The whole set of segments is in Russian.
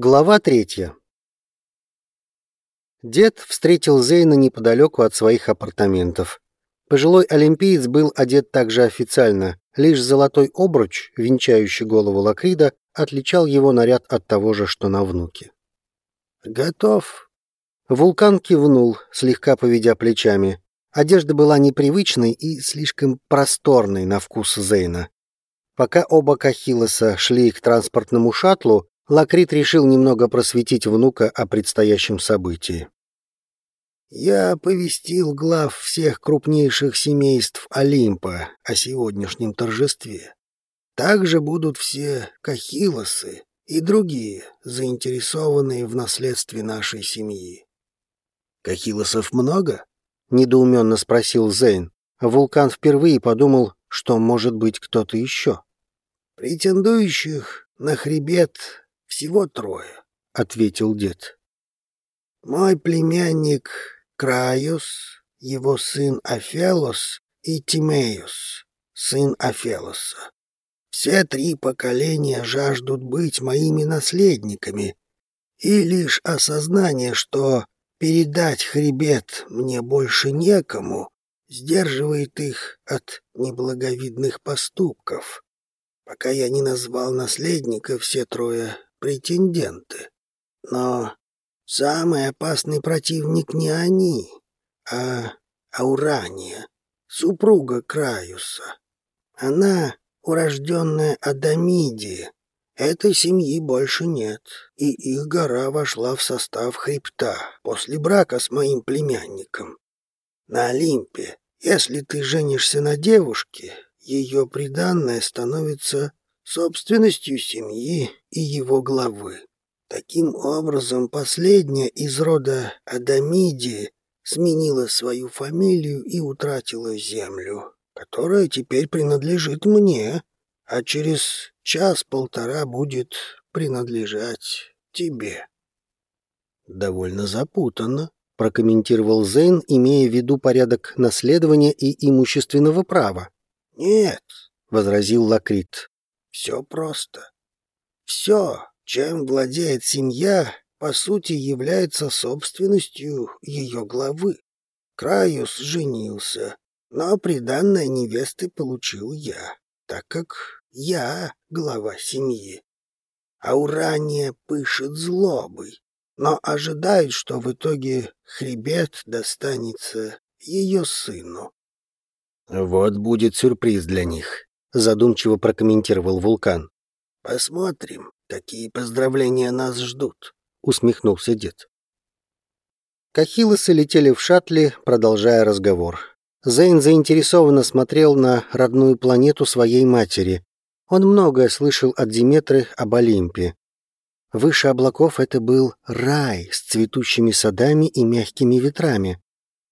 Глава третья. Дед встретил Зейна неподалеку от своих апартаментов. Пожилой олимпиец был одет также официально, лишь золотой обруч, венчающий голову Лакрида, отличал его наряд от того же, что на внуке. «Готов?» Вулкан кивнул, слегка поведя плечами. Одежда была непривычной и слишком просторной на вкус Зейна. Пока оба Кахилоса шли к транспортному шаттлу, Лакрит решил немного просветить внука о предстоящем событии. «Я оповестил глав всех крупнейших семейств Олимпа о сегодняшнем торжестве. Также будут все кахилосы и другие, заинтересованные в наследстве нашей семьи». «Кахилосов много?» — недоуменно спросил Зейн. Вулкан впервые подумал, что может быть кто-то еще. «Претендующих на хребет всего трое, — ответил дед. Мой племянник Краюс, его сын Афелос и Тимеус, сын Афелоса. Все три поколения жаждут быть моими наследниками, и лишь осознание, что передать хребет мне больше некому, сдерживает их от неблаговидных поступков. Пока я не назвал наследника, все трое претенденты. Но самый опасный противник не они, а Аурания, супруга Краюса. Она урожденная Адамидия. Этой семьи больше нет, и их гора вошла в состав хребта после брака с моим племянником. На Олимпе, если ты женишься на девушке, ее приданное становится собственностью семьи и его главы. Таким образом, последняя из рода Адамидии сменила свою фамилию и утратила землю, которая теперь принадлежит мне, а через час-полтора будет принадлежать тебе. Довольно запутанно, прокомментировал Зейн, имея в виду порядок наследования и имущественного права. Нет, возразил Лакрит. Все просто. Все, чем владеет семья, по сути является собственностью ее главы. Краюс женился, но приданное невесты получил я, так как я глава семьи. Аурания пышет злобой, но ожидает, что в итоге хребет достанется ее сыну. Вот будет сюрприз для них задумчиво прокомментировал вулкан. Посмотрим, какие поздравления нас ждут, усмехнулся дед. Кахилосы летели в шаттле, продолжая разговор. Зейн заинтересованно смотрел на родную планету своей матери. Он многое слышал от Диметры об Олимпе. Выше облаков это был рай с цветущими садами и мягкими ветрами.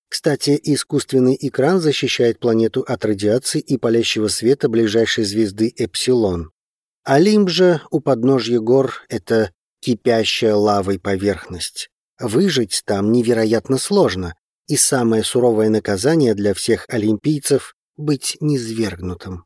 Кстати, искусственный экран защищает планету от радиации и палящего света ближайшей звезды Эпсилон. Олимп же у подножья гор — это кипящая лавой поверхность. Выжить там невероятно сложно, и самое суровое наказание для всех олимпийцев — быть низвергнутым.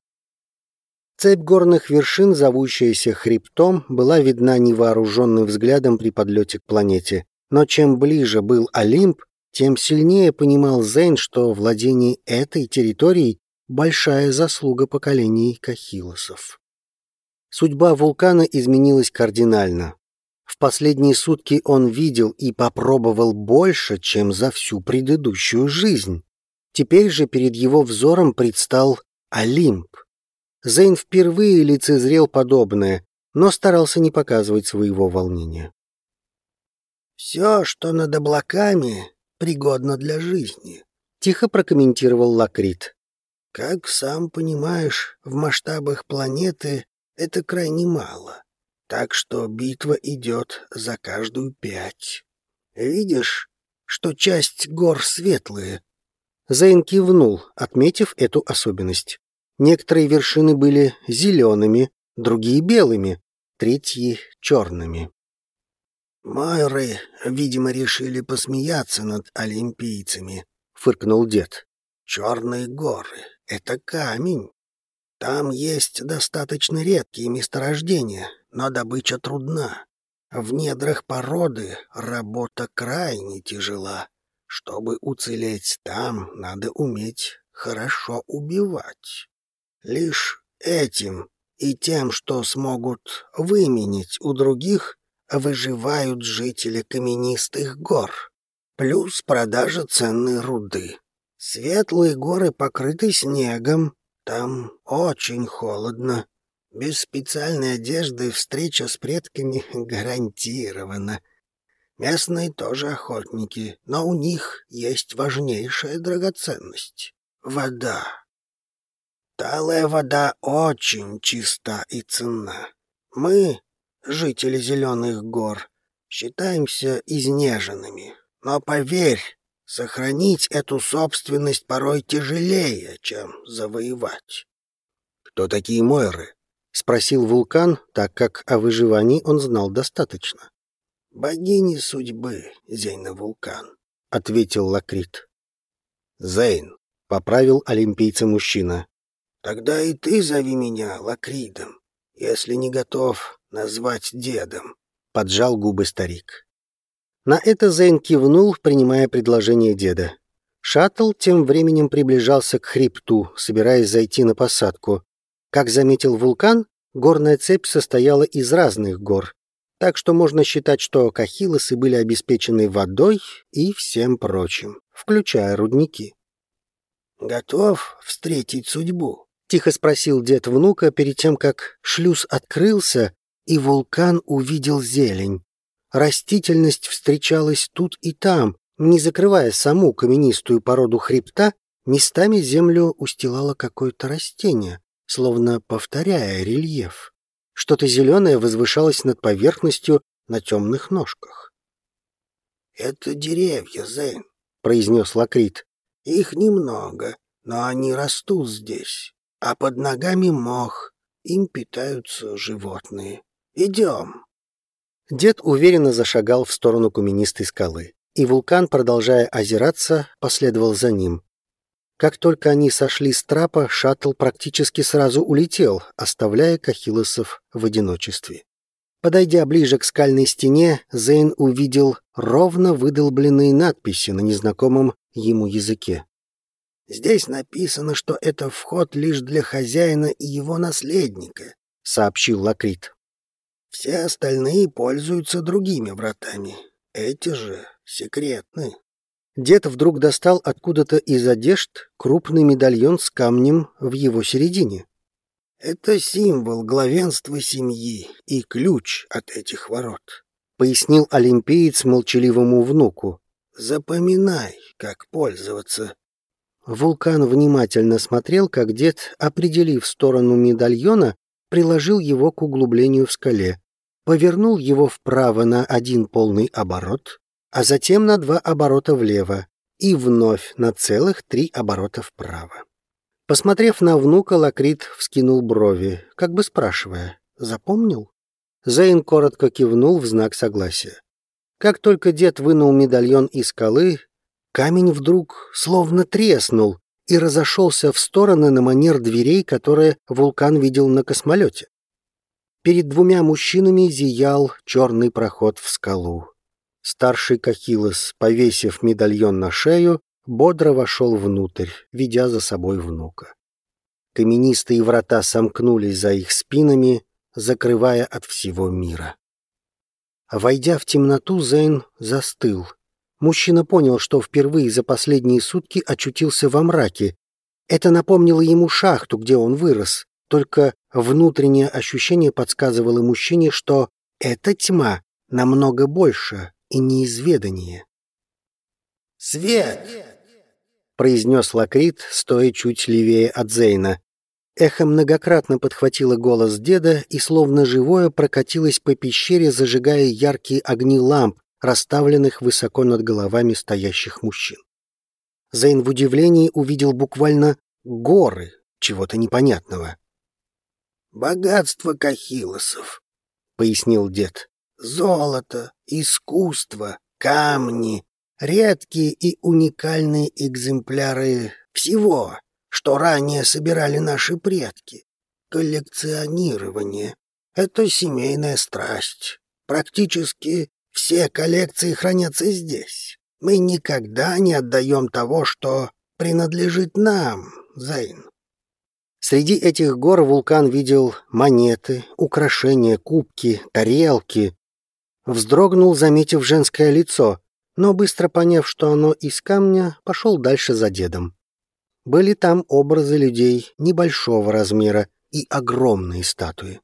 Цепь горных вершин, зовущаяся хребтом, была видна невооруженным взглядом при подлете к планете, но чем ближе был Олимп, тем сильнее понимал Зейн, что владение этой территорией — большая заслуга поколений кахилосов. Судьба вулкана изменилась кардинально. В последние сутки он видел и попробовал больше, чем за всю предыдущую жизнь. Теперь же перед его взором предстал Олимп. Зейн впервые лицезрел подобное, но старался не показывать своего волнения. «Все, что над облаками, пригодна для жизни», — тихо прокомментировал Лакрит. «Как сам понимаешь, в масштабах планеты это крайне мало, так что битва идет за каждую пять. Видишь, что часть гор светлые?» Зейн кивнул, отметив эту особенность. Некоторые вершины были зелеными, другие — белыми, третьи — черными. «Майры, видимо, решили посмеяться над олимпийцами», — фыркнул дед. «Черные горы — это камень. Там есть достаточно редкие месторождения, но добыча трудна. В недрах породы работа крайне тяжела. Чтобы уцелеть там, надо уметь хорошо убивать. Лишь этим и тем, что смогут выменить у других, выживают жители каменистых гор. Плюс продажа ценной руды. Светлые горы покрыты снегом, там очень холодно. Без специальной одежды встреча с предками гарантирована. Местные тоже охотники, но у них есть важнейшая драгоценность — вода. Талая вода очень чиста и ценна. Мы, жители Зеленых гор, считаемся изнеженными. Но поверь, сохранить эту собственность порой тяжелее, чем завоевать. «Кто такие Мойры?» — спросил вулкан, так как о выживании он знал достаточно. «Богини судьбы, Зейна Вулкан», — ответил Лакрит. «Зейн», — поправил олимпийца мужчина. «Тогда и ты зови меня Лакридом, если не готов назвать дедом», — поджал губы старик. На это Зейн кивнул, принимая предложение деда. Шаттл тем временем приближался к хребту, собираясь зайти на посадку, как заметил вулкан, горная цепь состояла из разных гор, так что можно считать, что кахилосы были обеспечены водой и всем прочим, включая рудники. «Готов встретить судьбу?» — тихо спросил дед внука перед тем, как шлюз открылся, и вулкан увидел зелень. Растительность встречалась тут и там, не закрывая саму каменистую породу хребта, местами землю устилало какое-то растение, словно повторяя рельеф. Что-то зеленое возвышалось над поверхностью на темных ножках. «Это деревья, Зейн», — произнес Лакрит. «Их немного, но они растут здесь, а под ногами мох, им питаются животные. Идем». Дед уверенно зашагал в сторону каменистой скалы, и вулкан, продолжая озираться, последовал за ним. Как только они сошли с трапа, шаттл практически сразу улетел, оставляя Кахилосов в одиночестве. Подойдя ближе к скальной стене, Зейн увидел ровно выдолбленные надписи на незнакомом ему языке. «Здесь написано, что это вход лишь для хозяина и его наследника», — сообщил Лакрит. «Все остальные пользуются другими вратами. Эти же секретны». Дед вдруг достал откуда-то из одежд крупный медальон с камнем в его середине. «Это символ главенства семьи и ключ от этих ворот», — пояснил олимпиец молчаливому внуку. «Запоминай, как пользоваться». Вулкан внимательно смотрел, как дед, определив сторону медальона, приложил его к углублению в скале, повернул его вправо на один полный оборот, а затем на два оборота влево и вновь на целых три оборота вправо. Посмотрев на внука, Лакрит вскинул брови, как бы спрашивая, «Запомнил?» Зейн коротко кивнул в знак согласия. Как только дед вынул медальон из скалы, камень вдруг словно треснул и разошелся в стороны на манер дверей, которые вулкан видел на космолете. Перед двумя мужчинами зиял черный проход в скалу. Старший Кахилос, повесив медальон на шею, бодро вошел внутрь, ведя за собой внука. Каменистые врата сомкнулись за их спинами, закрывая от всего мира. Войдя в темноту, Зейн застыл. Мужчина понял, что впервые за последние сутки очутился во мраке. Это напомнило ему шахту, где он вырос, только внутреннее ощущение подсказывало мужчине, что эта тьма намного больше, и неизведание. «Свет!» — произнес Лакрит, стоя чуть левее от Зейна. Эхо многократно подхватило голос деда и словно живое прокатилось по пещере, зажигая яркие огни ламп, расставленных высоко над головами стоящих мужчин. Зейн в удивлении увидел буквально горы чего-то непонятного. «Богатство кахилосов», — пояснил дед. Золото, искусство, камни, редкие и уникальные экземпляры всего, что ранее собирали наши предки. Коллекционирование — это семейная страсть. Практически все коллекции хранятся здесь. Мы никогда не отдаем того, что принадлежит нам, Зейн. Среди этих гор вулкан видел монеты, украшения, кубки, тарелки. Вздрогнул, заметив женское лицо, но быстро поняв, что оно из камня, пошел дальше за дедом. Были там образы людей небольшого размера и огромные статуи.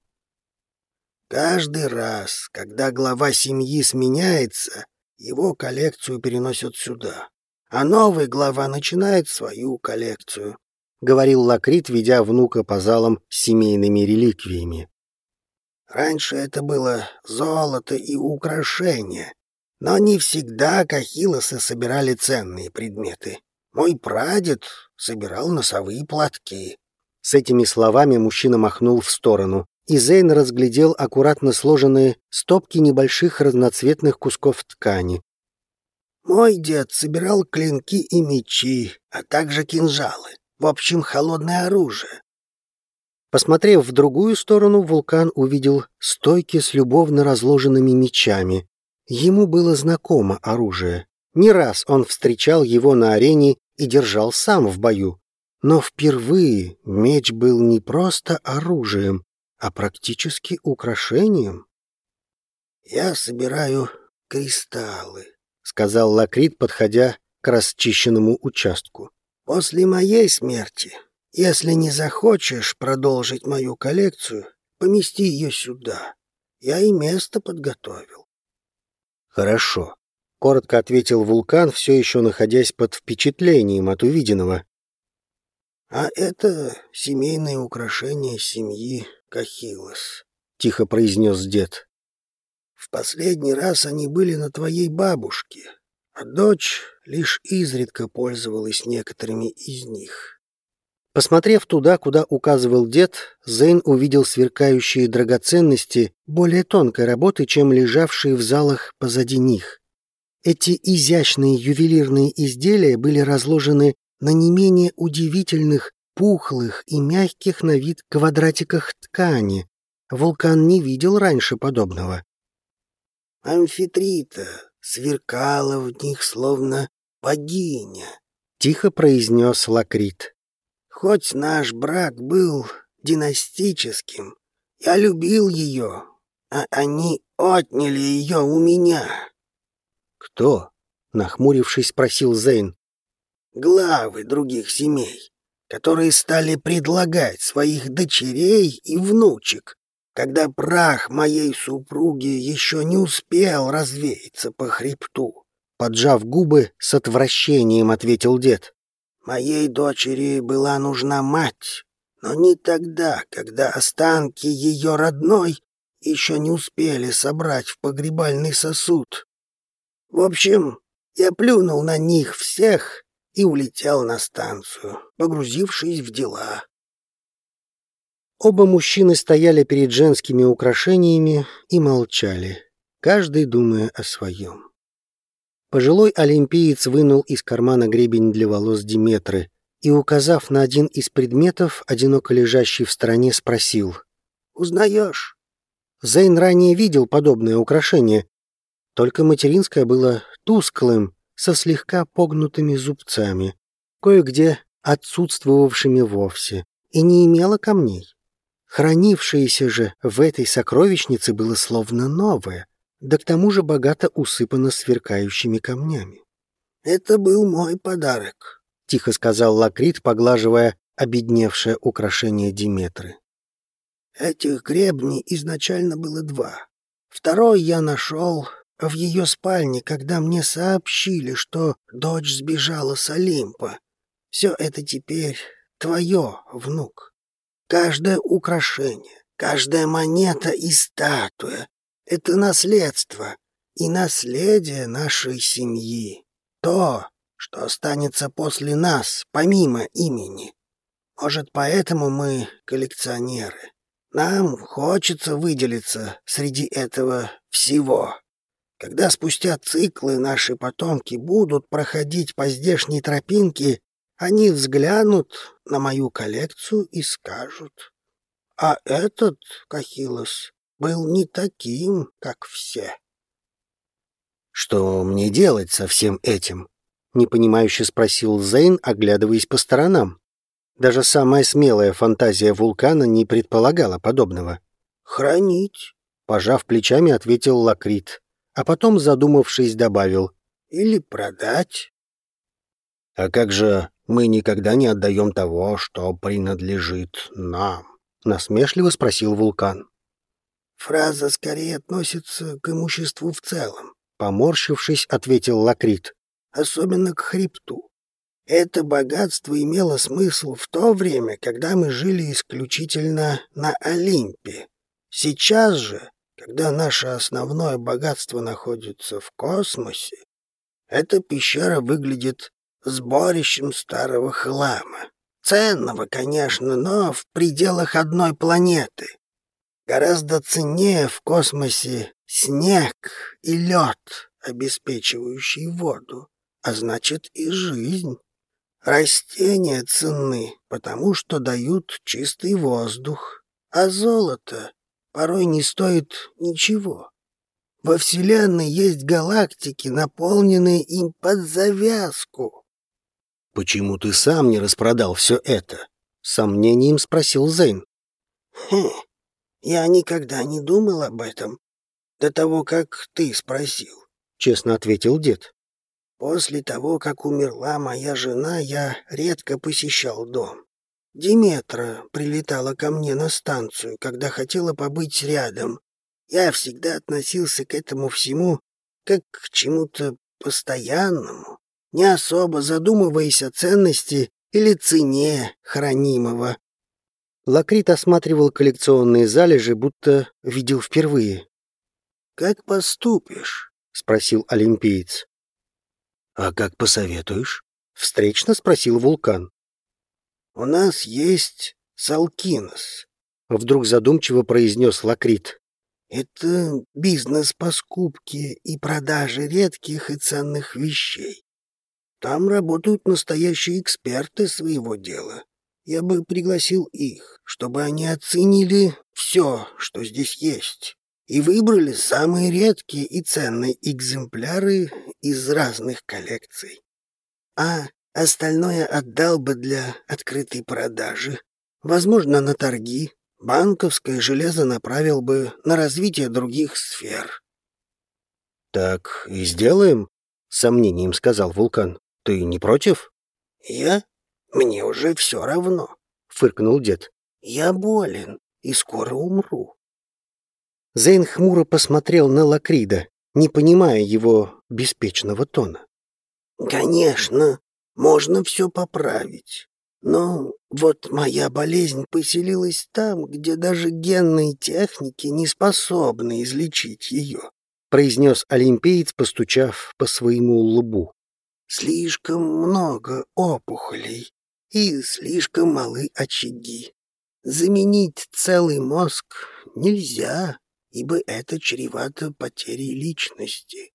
Каждый раз, когда глава семьи сменяется, его коллекцию переносят сюда, а новый глава начинает свою коллекцию, — говорил Лакрит, ведя внука по залам с семейными реликвиями. Раньше это было золото и украшения, но не всегда кахилосы собирали ценные предметы. Мой прадед собирал носовые платки. С этими словами мужчина махнул в сторону, и Зейн разглядел аккуратно сложенные стопки небольших разноцветных кусков ткани. «Мой дед собирал клинки и мечи, а также кинжалы. В общем, холодное оружие. Посмотрев в другую сторону, вулкан увидел стойки с любовно разложенными мечами. Ему было знакомо оружие. Не раз он встречал его на арене и держал сам в бою. Но впервые меч был не просто оружием, а практически украшением. «Я собираю кристаллы», — сказал Лакрит, подходя к расчищенному участку. «После моей смерти, если не захочешь продолжить мою коллекцию, помести ее сюда. Я и место подготовил». «Хорошо», — коротко ответил вулкан, все еще находясь под впечатлением от увиденного. «А это семейное украшение семьи Кахилос», — тихо произнес дед. «В последний раз они были на твоей бабушке, а дочь лишь изредка пользовалась некоторыми из них». Посмотрев туда, куда указывал дед, Зейн увидел сверкающие драгоценности более тонкой работы, чем лежавшие в залах позади них. Эти изящные ювелирные изделия были разложены на не менее удивительных пухлых и мягких на вид квадратиках ткани. Вулкан не видел раньше подобного. «Амфитрита сверкала в них, словно богиня», — тихо произнес Лакрит. «Хоть наш брак был династическим, я любил ее, а они отняли ее у меня». «Кто?» — нахмурившись, спросил Зейн. «Главы других семей которые стали предлагать своих дочерей и внучек, когда прах моей супруги еще не успел развеяться по хребту. Поджав губы, с отвращением ответил дед. Моей дочери была нужна мать, но не тогда, когда останки ее родной еще не успели собрать в погребальный сосуд. В общем, я плюнул на них всех и улетел на станцию, погрузившись в дела. Оба мужчины стояли перед женскими украшениями и молчали, каждый думая о своем. Пожилой олимпиец вынул из кармана гребень для волос Диметры и, указав на один из предметов, одиноко лежащий в стороне, спросил. «Узнаешь?» Зейн ранее видел подобное украшение, только материнское было тусклым со слегка погнутыми зубцами, кое-где отсутствовавшими вовсе, и не имела камней. Хранившееся же в этой сокровищнице было словно новое, да к тому же богато усыпано сверкающими камнями. «Это был мой подарок», — тихо сказал Лакрит, поглаживая обедневшее украшение Диметры. «Этих гребней изначально было два. Второй я нашел в ее спальне, когда мне сообщили, что дочь сбежала с Олимпа. Все это теперь твое, внук. Каждое украшение, каждая монета и статуя — это наследство и наследие нашей семьи. То, что останется после нас, помимо имени. Может, поэтому мы коллекционеры. Нам хочется выделиться среди этого всего. Когда спустя циклы наши потомки будут проходить по здешней тропинке, они взглянут на мою коллекцию и скажут, «А этот, Кахилос, был не таким, как все. «Что мне делать со всем этим?» — непонимающе спросил Зейн, оглядываясь по сторонам. Даже самая смелая фантазия вулкана не предполагала подобного. «Хранить», — пожав плечами, ответил Лакрит, а потом, задумавшись, добавил. «Или продать». «А как же мы никогда не отдаем того, что принадлежит нам?» — насмешливо спросил вулкан. «Фраза скорее относится к имуществу в целом», — поморщившись, ответил Лакрит. «Особенно к хребту. Это богатство имело смысл в то время, когда мы жили исключительно на Олимпе. Сейчас же, когда наше основное богатство находится в космосе, эта пещера выглядит сборищем старого хлама. Ценного, конечно, но в пределах одной планеты. Гораздо ценнее в космосе снег и лед, обеспечивающий воду, а значит и жизнь. Растения ценны, потому что дают чистый воздух, а золото порой не стоит ничего. Во Вселенной есть галактики, наполненные им под завязку. «Почему ты сам не распродал все это?» — сомнением спросил Зейн. «Хм, я никогда не думал об этом до того, как ты спросил», — честно ответил дед. После того, как умерла моя жена, я редко посещал дом. Диметра прилетала ко мне на станцию, когда хотела побыть рядом. Я всегда относился к этому всему как к чему-то постоянному, не особо задумываясь о ценности или цене хранимого. Лакрит осматривал коллекционные залежи, будто видел впервые. «Как поступишь?» — спросил олимпиец. «А как посоветуешь?» — встречно спросил Вулкан. «У нас есть Салкинос», — вдруг задумчиво произнес Лакрит. «Это бизнес по скупке и продаже редких и ценных вещей. Там работают настоящие эксперты своего дела. Я бы пригласил их, чтобы они оценили все, что здесь есть и выбрали самые редкие и ценные экземпляры из разных коллекций. А остальное отдал бы для открытой продажи. Возможно, на торги. Банковское железо направил бы на развитие других сфер. «Так и сделаем?» — сомнением сказал Вулкан. «Ты не против?» «Я? Мне уже все равно», — фыркнул дед. «Я болен и скоро умру. Зейн хмуро посмотрел на Лакрида, не понимая его беспечного тона. «Конечно, можно все поправить. Но вот моя болезнь поселилась там, где даже генные техники не способны излечить ее», произнес олимпиец, постучав по своему лбу. «Слишком много опухолей и слишком малы очаги. Заменить целый мозг нельзя ибо это чревато потерей личности.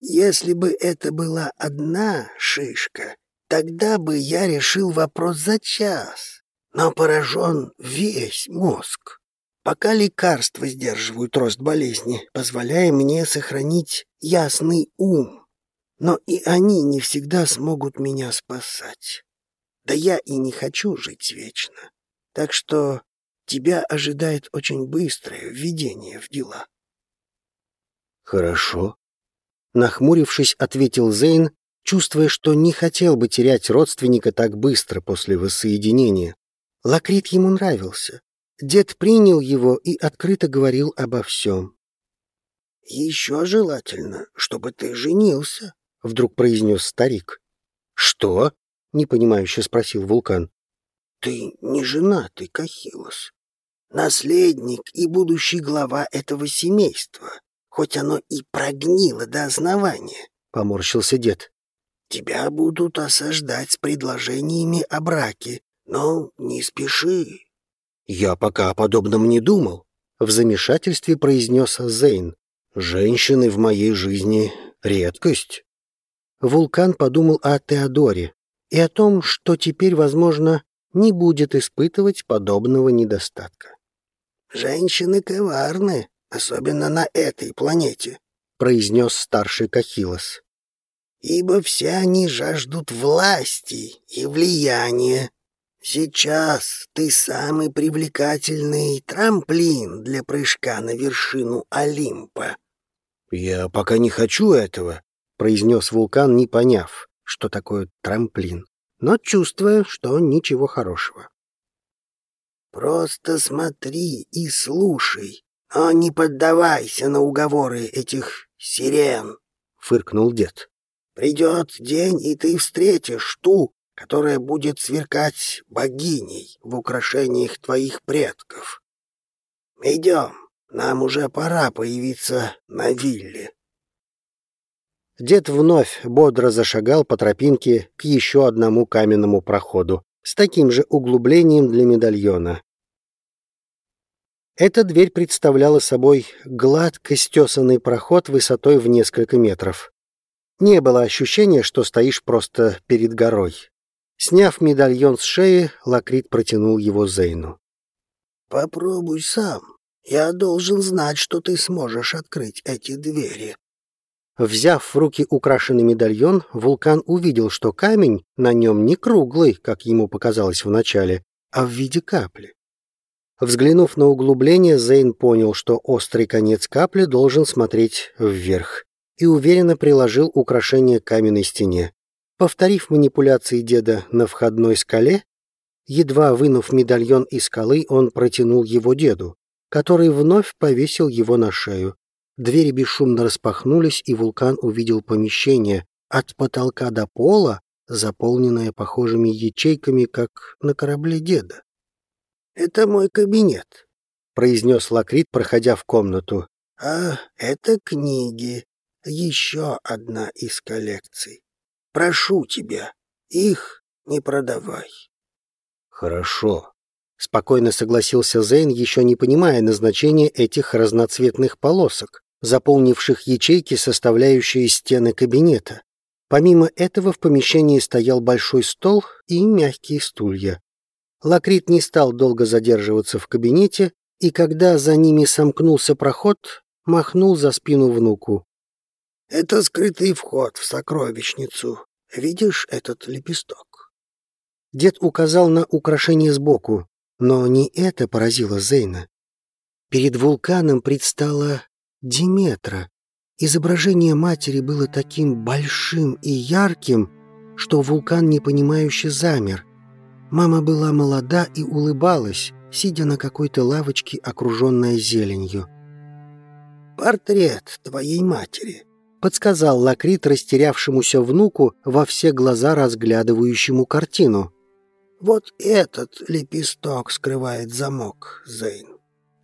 Если бы это была одна шишка, тогда бы я решил вопрос за час, но поражен весь мозг. Пока лекарства сдерживают рост болезни, позволяя мне сохранить ясный ум, но и они не всегда смогут меня спасать. Да я и не хочу жить вечно. Так что тебя ожидает очень быстрое введение в дела. Хорошо. Нахмурившись, ответил Зейн, чувствуя, что не хотел бы терять родственника так быстро после воссоединения. Лакрит ему нравился. Дед принял его и открыто говорил обо всем. «Еще желательно, чтобы ты женился», — вдруг произнес старик. «Что?» — непонимающе спросил Вулкан. «Ты не женатый, Кахилос наследник и будущий глава этого семейства, хоть оно и прогнило до основания», — поморщился дед. «Тебя будут осаждать с предложениями о браке, но не спеши». «Я пока о подобном не думал», — в замешательстве произнес Зейн. «Женщины в моей жизни — редкость». Вулкан подумал о Теодоре и о том, что теперь, возможно, не будет испытывать подобного недостатка. Женщины коварны, особенно на этой планете, произнес старший Кахилос. Ибо все они жаждут власти и влияния. Сейчас ты самый привлекательный трамплин для прыжка на вершину Олимпа. Я пока не хочу этого, произнес вулкан, не поняв, что такое трамплин, но чувствуя, что ничего хорошего. Просто смотри и слушай, а не поддавайся на уговоры этих сирен, — фыркнул дед. Придет день, и ты встретишь ту, которая будет сверкать богиней в украшениях твоих предков. Идем, нам уже пора появиться на вилле. Дед вновь бодро зашагал по тропинке к еще одному каменному проходу, с таким же углублением для медальона. Эта дверь представляла собой гладко стесанный проход высотой в несколько метров. Не было ощущения, что стоишь просто перед горой. Сняв медальон с шеи, Лакрит протянул его Зейну. «Попробуй сам. Я должен знать, что ты сможешь открыть эти двери». Взяв в руки украшенный медальон, вулкан увидел, что камень на нем не круглый, как ему показалось вначале, а в виде капли. Взглянув на углубление, Зейн понял, что острый конец капли должен смотреть вверх, и уверенно приложил украшение к каменной стене. Повторив манипуляции деда на входной скале, едва вынув медальон из скалы, он протянул его деду, который вновь повесил его на шею. Двери бесшумно распахнулись, и вулкан увидел помещение от потолка до пола, заполненное похожими ячейками, как на корабле деда. «Это мой кабинет», — произнес Лакрит, проходя в комнату. «А это книги. Еще одна из коллекций. Прошу тебя, их не продавай». «Хорошо», — спокойно согласился Зейн, еще не понимая назначения этих разноцветных полосок заполнивших ячейки, составляющие стены кабинета. Помимо этого в помещении стоял большой стол и мягкие стулья. Лакрит не стал долго задерживаться в кабинете, и когда за ними сомкнулся проход, махнул за спину внуку. «Это скрытый вход в сокровищницу. Видишь этот лепесток?» Дед указал на украшение сбоку, но не это поразило Зейна. Перед вулканом предстала Диметра. Изображение матери было таким большим и ярким, что вулкан непонимающе замер. Мама была молода и улыбалась, сидя на какой-то лавочке, окруженная зеленью. «Портрет твоей матери», — подсказал Лакрит растерявшемуся внуку во все глаза разглядывающему картину. «Вот этот лепесток скрывает замок, Зейн.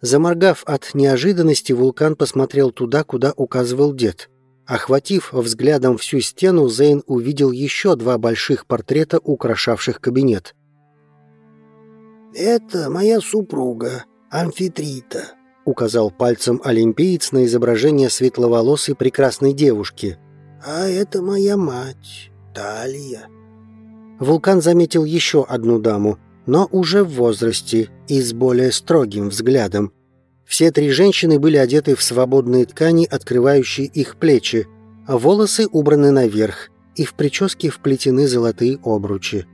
Заморгав от неожиданности, вулкан посмотрел туда, куда указывал дед. Охватив взглядом всю стену, Зейн увидел еще два больших портрета, украшавших кабинет. «Это моя супруга, Амфитрита», — указал пальцем олимпиец на изображение светловолосой прекрасной девушки. «А это моя мать, Талия». Вулкан заметил еще одну даму, но уже в возрасте и с более строгим взглядом. Все три женщины были одеты в свободные ткани, открывающие их плечи, а волосы убраны наверх, и в прическе вплетены золотые обручи.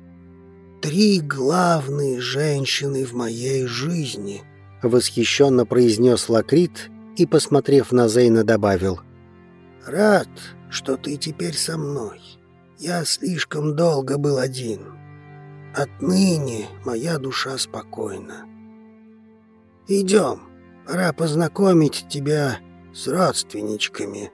«Три главные женщины в моей жизни», — восхищенно произнес Лакрит и, посмотрев на Зейна, добавил. «Рад, что ты теперь со мной. Я слишком долго был один. Отныне моя душа спокойна. Идем, пора познакомить тебя с родственничками».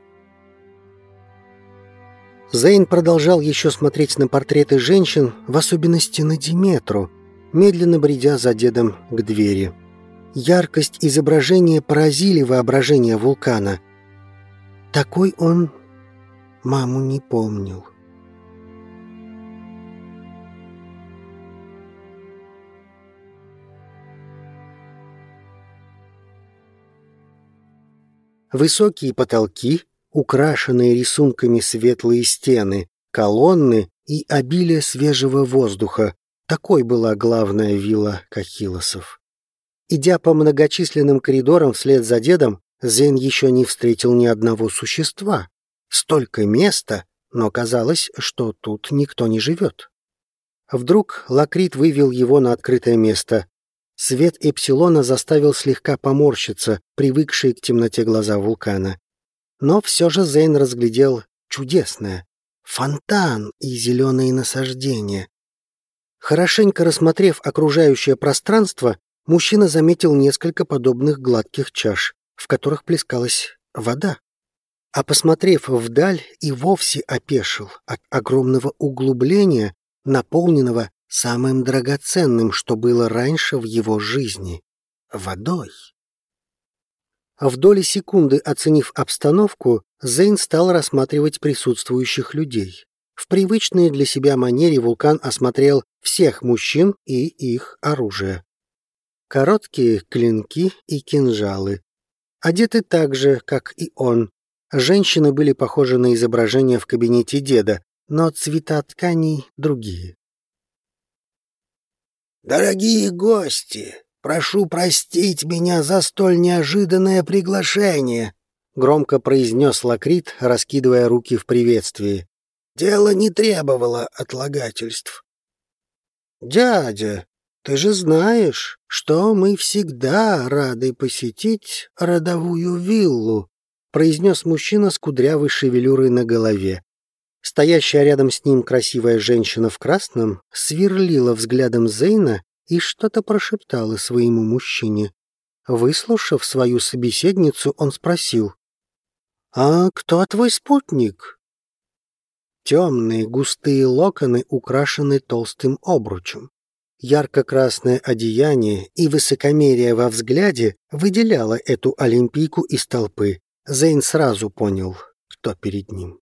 Зейн продолжал еще смотреть на портреты женщин, в особенности на Диметру, медленно бредя за дедом к двери. Яркость изображения поразили воображение вулкана. Такой он маму не помнил. Высокие потолки, украшенные рисунками светлые стены, колонны и обилие свежего воздуха. Такой была главная вилла Кахилосов. Идя по многочисленным коридорам вслед за дедом, Зейн еще не встретил ни одного существа. Столько места, но казалось, что тут никто не живет. Вдруг Лакрит вывел его на открытое место. Свет Эпсилона заставил слегка поморщиться, привыкшие к темноте глаза вулкана. Но все же Зейн разглядел чудесное. Фонтан и зеленые насаждения. Хорошенько рассмотрев окружающее пространство, мужчина заметил несколько подобных гладких чаш, в которых плескалась вода. А посмотрев вдаль, и вовсе опешил от огромного углубления, наполненного самым драгоценным, что было раньше в его жизни — водой. В доли секунды оценив обстановку, Зейн стал рассматривать присутствующих людей. В привычной для себя манере вулкан осмотрел всех мужчин и их оружие. Короткие клинки и кинжалы. Одеты так же, как и он. Женщины были похожи на изображение в кабинете деда, но цвета тканей другие. «Дорогие гости, прошу простить меня за столь неожиданное приглашение», громко произнес Лакрит, раскидывая руки в приветствии. «Дело не требовало отлагательств». «Дядя, ты же знаешь, что мы всегда рады посетить родовую виллу», произнес мужчина с кудрявой шевелюрой на голове. Стоящая рядом с ним красивая женщина в красном сверлила взглядом Зейна и что-то прошептала своему мужчине. Выслушав свою собеседницу, он спросил, «А кто твой спутник?» Темные густые локоны украшены толстым обручем. Ярко-красное одеяние и высокомерие во взгляде выделяло эту олимпийку из толпы. Зейн сразу понял, кто перед ним.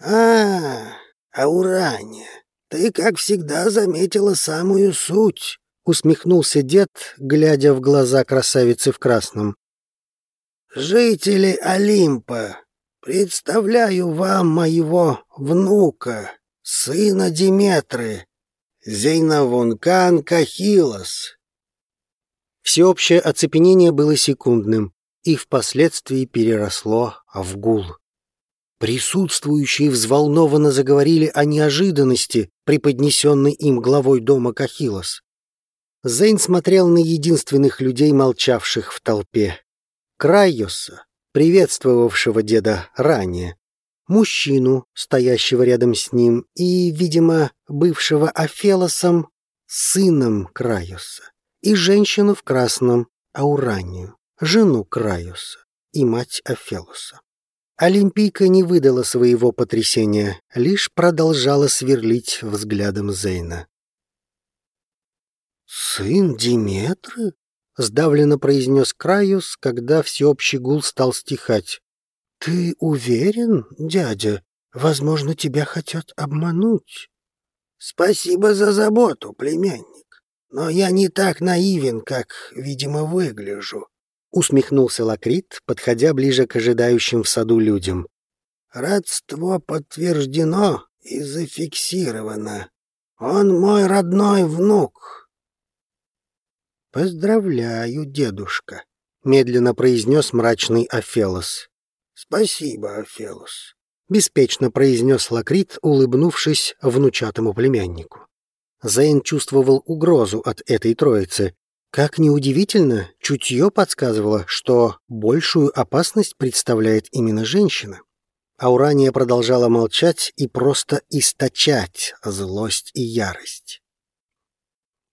«А, Аурания, ты, как всегда, заметила самую суть», — усмехнулся дед, глядя в глаза красавицы в красном. «Жители Олимпа, представляю вам моего внука, сына Диметры, Зейнавункан Кахилос». Всеобщее оцепенение было секундным и впоследствии переросло в гул. Присутствующие взволнованно заговорили о неожиданности, преподнесенной им главой дома Кахилос. Зейн смотрел на единственных людей, молчавших в толпе. Крайоса, приветствовавшего деда ранее, мужчину, стоящего рядом с ним, и, видимо, бывшего Афелосом, сыном Крайоса, и женщину в красном, Ауранию, жену Крайоса и мать Афелоса. Олимпийка не выдала своего потрясения, лишь продолжала сверлить взглядом Зейна. «Сын Диметры?» — сдавленно произнес Краюс, когда всеобщий гул стал стихать. «Ты уверен, дядя? Возможно, тебя хотят обмануть». «Спасибо за заботу, племянник, но я не так наивен, как, видимо, выгляжу усмехнулся Лакрит, подходя ближе к ожидающим в саду людям. Родство подтверждено и зафиксировано. Он мой родной внук. Поздравляю, дедушка, медленно произнес мрачный Афелос. Спасибо, Афелос, беспечно произнес Лакрит, улыбнувшись внучатому племяннику. Зейн чувствовал угрозу от этой троицы, как ни удивительно, чутье подсказывало, что большую опасность представляет именно женщина. Аурания продолжала молчать и просто источать злость и ярость.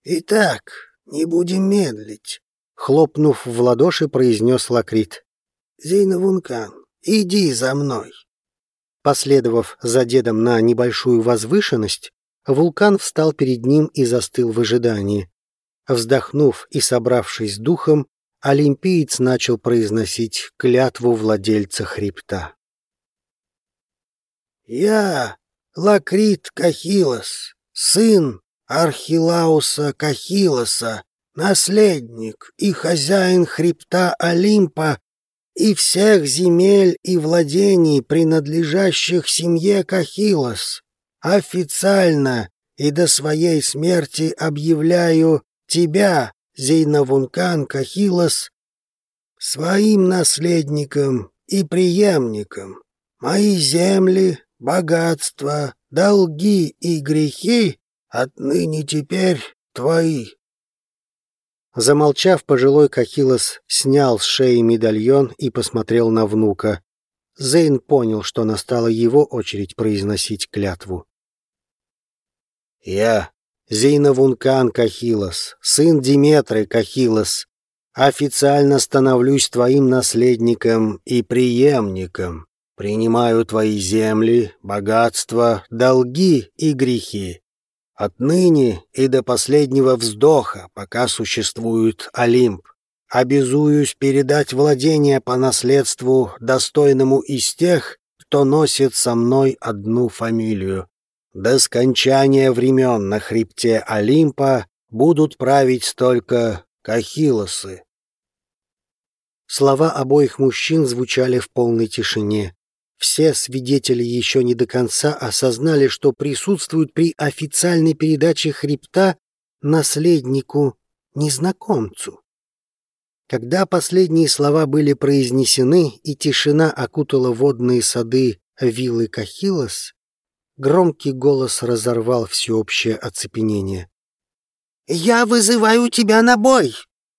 «Итак, не будем медлить», — хлопнув в ладоши, произнес Лакрит. «Зейна Вункан, иди за мной». Последовав за дедом на небольшую возвышенность, вулкан встал перед ним и застыл в ожидании, Вздохнув и собравшись с духом, олимпиец начал произносить клятву владельца хребта. «Я, Лакрит Кахилос, сын Архилауса Кахилоса, наследник и хозяин хребта Олимпа и всех земель и владений, принадлежащих семье Кахилос, официально и до своей смерти объявляю тебя, Зейнавункан Кахилос своим наследником и преемником. Мои земли, богатства, долги и грехи отныне теперь твои. Замолчав, пожилой Кахилос снял с шеи медальон и посмотрел на внука. Зейн понял, что настала его очередь произносить клятву. «Я, Зейнавункан Кахилос, сын Диметры Кахилос, официально становлюсь твоим наследником и преемником, принимаю твои земли, богатства, долги и грехи, Отныне и до последнего вздоха, пока существует Олимп, обязуюсь передать владение по наследству достойному из тех, кто носит со мной одну фамилию. До скончания времен на хребте Олимпа будут править только Кахилосы. Слова обоих мужчин звучали в полной тишине. Все свидетели еще не до конца осознали, что присутствуют при официальной передаче хребта наследнику, незнакомцу. Когда последние слова были произнесены и тишина окутала водные сады виллы Кахилос, громкий голос разорвал всеобщее оцепенение. «Я вызываю тебя на бой!